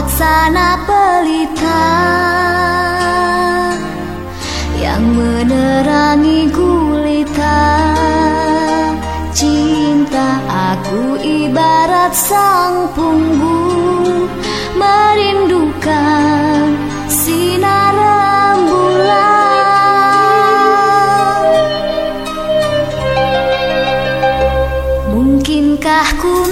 laksana pelita yang menerangi gulita. Cinta aku ibarat sang punggung merindukan sinar bulan mungkinkah ku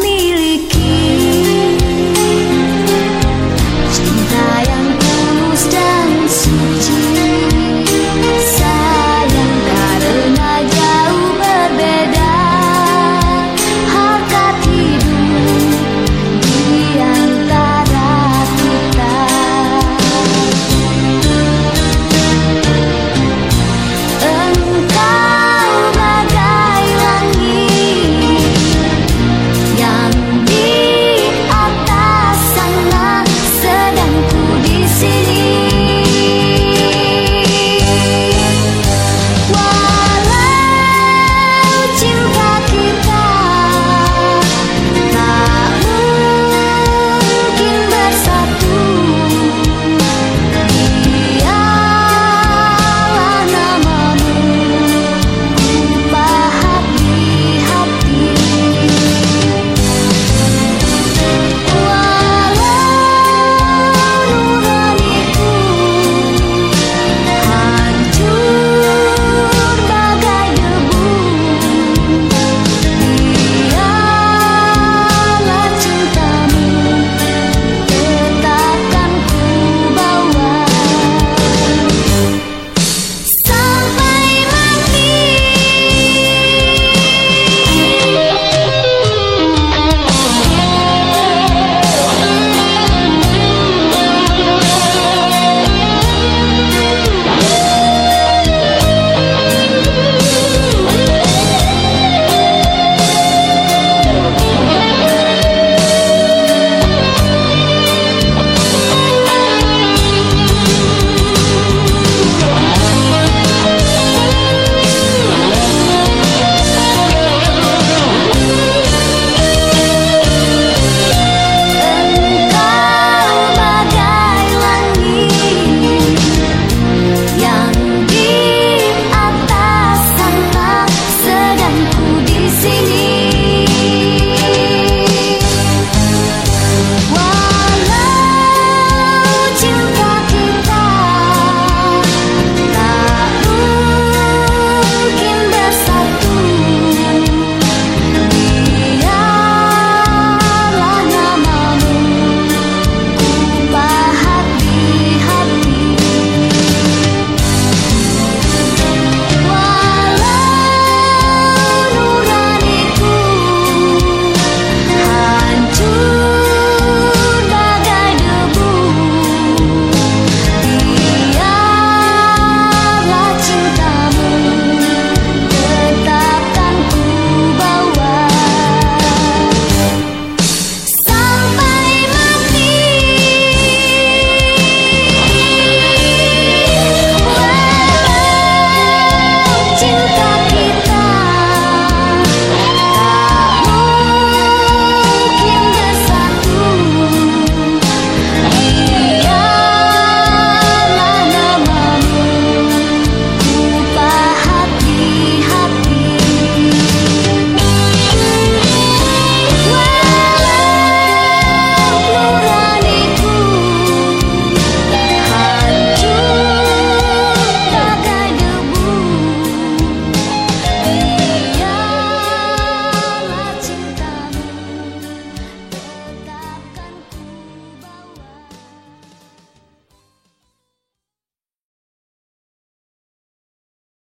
to